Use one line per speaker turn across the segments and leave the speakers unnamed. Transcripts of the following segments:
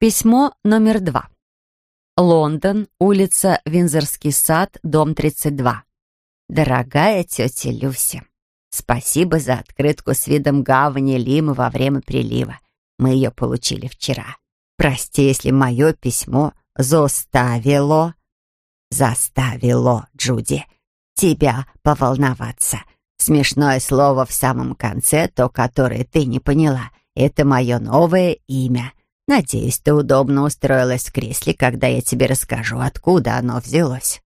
Письмо номер два. Лондон, улица Винзорский сад, дом 32. Дорогая тетя Люси, спасибо за открытку с видом гавани Лимы во время прилива. Мы ее получили вчера. Прости, если мое письмо заставило... Заставило, Джуди, тебя поволноваться. Смешное слово в самом конце, то, которое ты не поняла. Это мое новое имя. Надеюсь, ты удобно устроилась в кресле, когда я тебе расскажу, откуда оно взялось.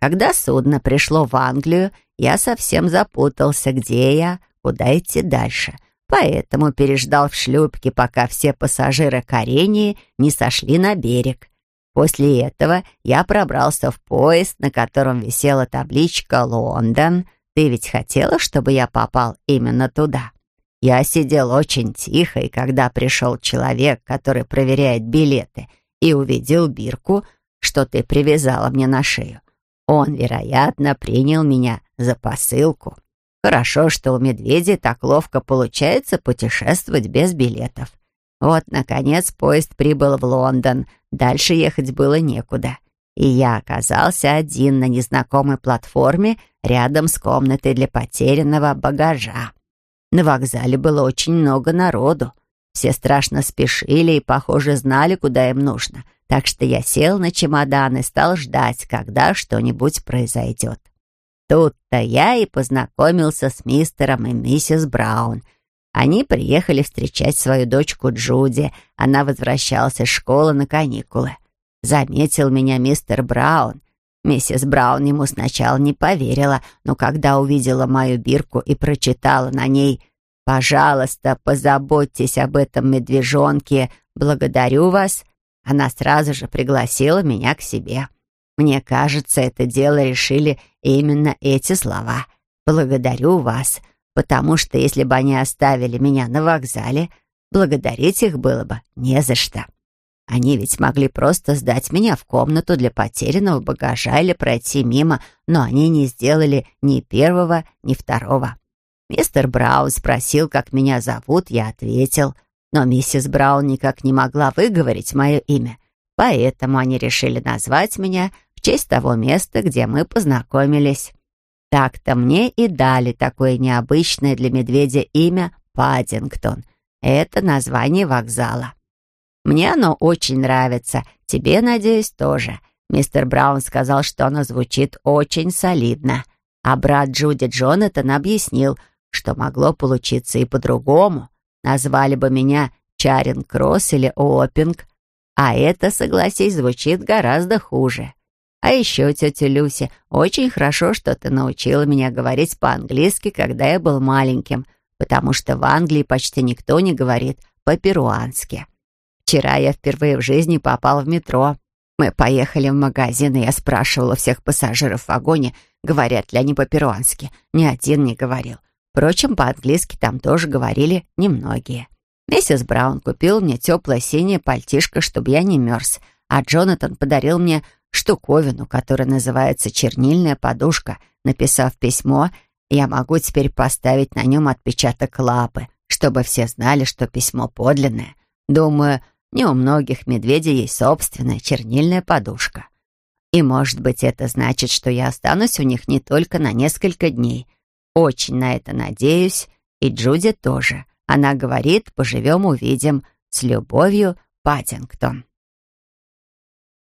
Когда судно пришло в Англию, я совсем запутался, где я, куда идти дальше. Поэтому переждал в шлюпке, пока все пассажиры Карении не сошли на берег. После этого я пробрался в поезд, на котором висела табличка «Лондон». Ты ведь хотела, чтобы я попал именно туда? Я сидел очень тихо, и когда пришел человек, который проверяет билеты, и увидел бирку, что ты привязала мне на шею, он, вероятно, принял меня за посылку. Хорошо, что у медведей так ловко получается путешествовать без билетов. Вот, наконец, поезд прибыл в Лондон. Дальше ехать было некуда. И я оказался один на незнакомой платформе рядом с комнатой для потерянного багажа. На вокзале было очень много народу. Все страшно спешили и, похоже, знали, куда им нужно — так что я сел на чемодан и стал ждать, когда что-нибудь произойдет. Тут-то я и познакомился с мистером и миссис Браун. Они приехали встречать свою дочку Джуди. Она возвращалась из школы на каникулы. Заметил меня мистер Браун. Миссис Браун ему сначала не поверила, но когда увидела мою бирку и прочитала на ней «Пожалуйста, позаботьтесь об этом медвежонке, благодарю вас», она сразу же пригласила меня к себе. Мне кажется, это дело решили именно эти слова. «Благодарю вас», потому что если бы они оставили меня на вокзале, благодарить их было бы не за что. Они ведь могли просто сдать меня в комнату для потерянного багажа или пройти мимо, но они не сделали ни первого, ни второго. Мистер Браун спросил, как меня зовут, я ответил — но миссис Браун никак не могла выговорить мое имя, поэтому они решили назвать меня в честь того места, где мы познакомились. Так-то мне и дали такое необычное для медведя имя Паддингтон. Это название вокзала. Мне оно очень нравится, тебе, надеюсь, тоже. Мистер Браун сказал, что оно звучит очень солидно. А брат Джуди Джонатан объяснил, что могло получиться и по-другому. Назвали бы меня Чаринг-Кросс или Опинг, а это, согласись, звучит гораздо хуже. А еще, тетя Люси, очень хорошо, что ты научила меня говорить по-английски, когда я был маленьким, потому что в Англии почти никто не говорит по-перуански. Вчера я впервые в жизни попал в метро. Мы поехали в магазин, и я спрашивала всех пассажиров в вагоне, говорят ли они по-перуански. Ни один не говорил. Впрочем, по-английски там тоже говорили немногие. Миссис Браун купил мне теплое синее пальтишко, чтобы я не мерз, а Джонатан подарил мне штуковину, которая называется «чернильная подушка». Написав письмо, я могу теперь поставить на нем отпечаток лапы, чтобы все знали, что письмо подлинное. Думаю, не у многих медведей есть собственная чернильная подушка. И, может быть, это значит, что я останусь у них не только на несколько дней — очень на это надеюсь, и Джуди тоже. Она говорит, поживем-увидим. С любовью, Паттингтон.